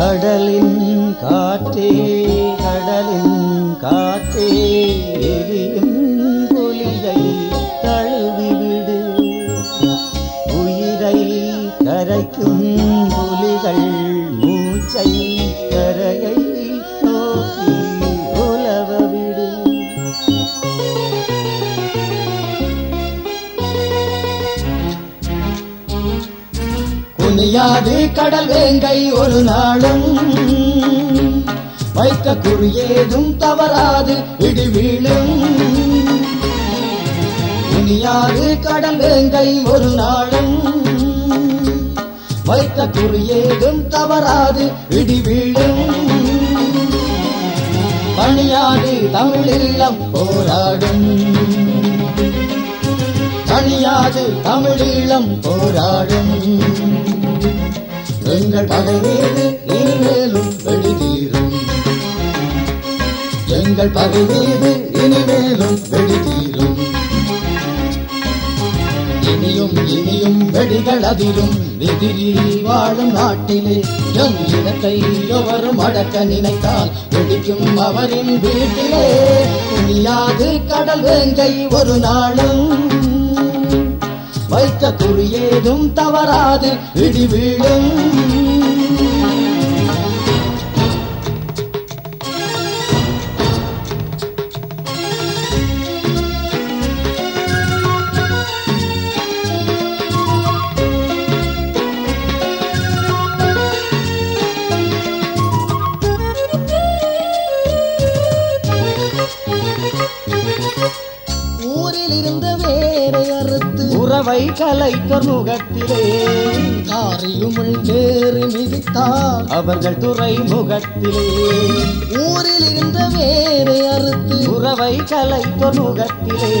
கடலின் காற்றே கடலின் காற்றே எரியும் புலிகை தழுவிவிடு உயிரை கரைக்கும் புலிகள் மூச்சை கரையை குனியாது கடல் வேங்கை ஒரு நாளும். வைத்த குறியேதும் தவறாது இடிவீழும். இனியாது கடல் வேங்கை ஒரு நாளும். வைத்த குறியேதும் தவறாது இடிவீழும். பணியாது தமிழீழம் போராடும். தனியாது தமிழீழம் போராடும். எங்கள் பகை மீது இனிமேலும் வெடிதீரும் எங்கள் பகை இனிமேலும் வெடிதீரும் இனியும் இனியும் வெடிகள் அதிலும் எதிரி வாழும் நாட்டிலே எம் இனத்தை எவரும் அடக்க நினைத்தால் வெடிக்கும் அவரின் வீட்டிலே. துணியாது கடல் வேங்கை ஒரு நாளும் வைத்த குறியேதும் தவறாது இடி வீழும். உறவை கலைத்தோர் முகத்திலே காரியுமிழ் தேறி மிதித்தார். அவர்கள் துறைமுகத்திலே ஊரில் இருந்த வேரை அறுத்து உறவை கலைத்தோர் முகத்திலே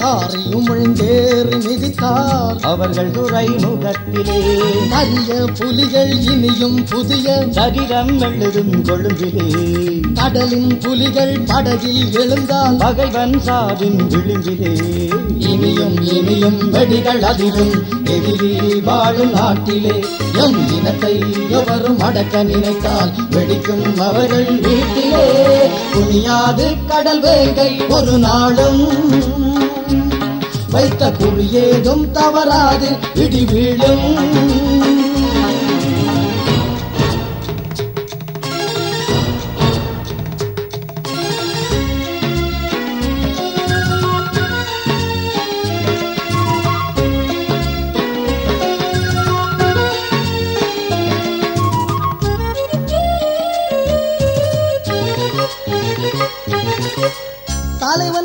காரியுமிழ் தேறி மிதித்தார். அவர்கள் துறைமுகத்திலே அரிய புலிகள் இனியும் புதிய சரீரம் எழுதும் கொழும்பிலே கடலின் புலிகள் படகில் எழுந்தால் பகைவன் சாவின் விளிம்பிலே இனியும் இனியும் செடிகள் அதிலும் எதிரி வாழும் நாட்டிலே எம் இனத்தை எவரும் அடக்க நினைத்தால் வெடிக்கும் அவர்கள் வீட்டிலே. துணியாது கடல் வேங்கை ஒரு நாளும். வைத்த குழி ஏதும் தவறாது இடி வீழும்.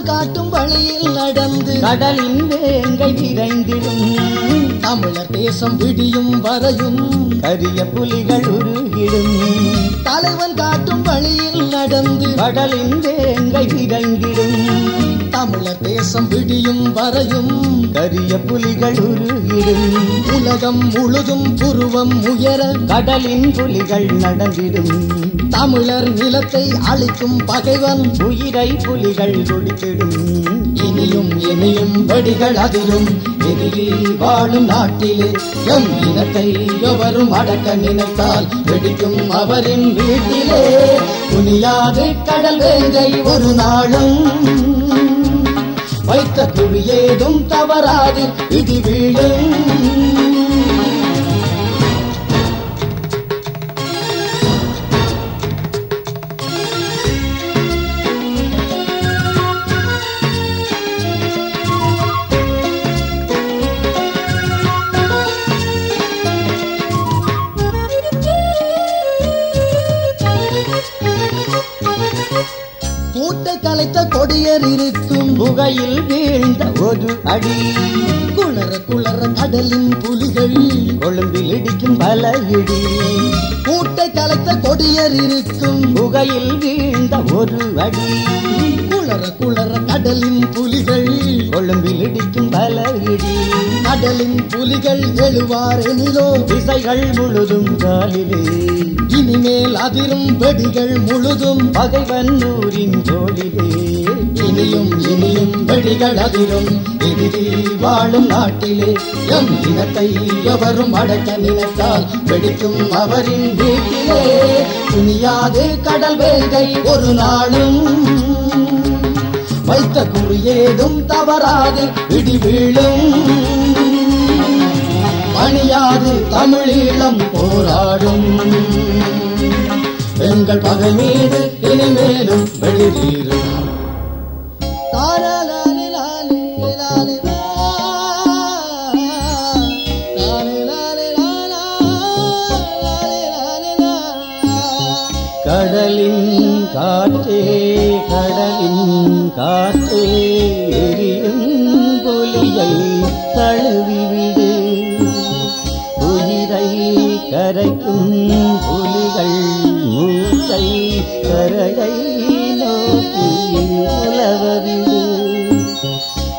காட்டும் வழியில் நடந்து கடலின் வேங்கை விரைந்திடும். தமிழர் தேசம் விடியும் வரையும் கரிய புலிகள் உருகிடும். தலைவன் காட்டும் வழியில் நடந்து கடலின் வேங்கை விரைந்திடும். தமிழர் தேசம் விடியும் வரையும் கரிய புலிகள் உருகிடும். உலகம் முழுதும் புருவம் உயர கடலின் புலிகள் நடந்திடும். தமிழர் நிலத்தை அழிக்கும் பகைவன் உயிரை புலிகள் கொடுத்திடும் இனியும் இனியும் வெடிகள் அதிலும் எதிரில் வாழும் நாட்டிலே எம் இனத்தை எவரும் அடக்க நினைத்தால் வெடிக்கும் அவரின் வீட்டிலே. துணியாது கடல் வேங்கை ஒரு நாளும் வைத்த குழியேதும் தவறாது இடி வீழும். குகையில் வீழ்ந்த ஒரு அடி. குளற குளற கடலின் புலிகள் கொழும்பில் இடிக்கும் பல இடி. கூட்டை கலைத்த கொடியர் இருக்கும் குகையில் வீழ்ந்த ஒரு அடி. குளற குளற கடலின் புலிகள் கொழும்பில் இடிக்கும் பல இடி. கடலின் புலிகள் எழுவாரெனிலோ திசைகள் முழுதும் காலிலே. இனிமேல் அதிரும் வெடிகள் முழுதும் பகைவன் ஊரின் தோளிலே. இனியும் இனியும் வெடிகள் அதிரும் எதிரி வாழும் நாட்டிலே. எம் இனத்தை எவரும் அடக்க நினைத்தால் வெடிக்கும் அவரின் வீட்டிலே. துணியாது கடல் வேகை ஒரு நாளும் வைத்த குறியேதும் தவறாது இடி வீழும் பணியாது தமிழீழம் போராடும். எங்கள் பகை மீது இனிமேலும் வெளியேறும். கடலின் காற்றே கடலின் காற்றே எரியும் புலியை தழுவிவிடு. உயிரை கரைக்கும் புலிகள் மூச்சை கரையை நோக்கி உலவவிடு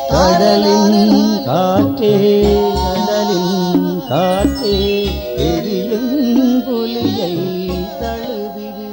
கடலின் காற்றே கடலின் காற்றே எரியும் புலியை தழுவிடு.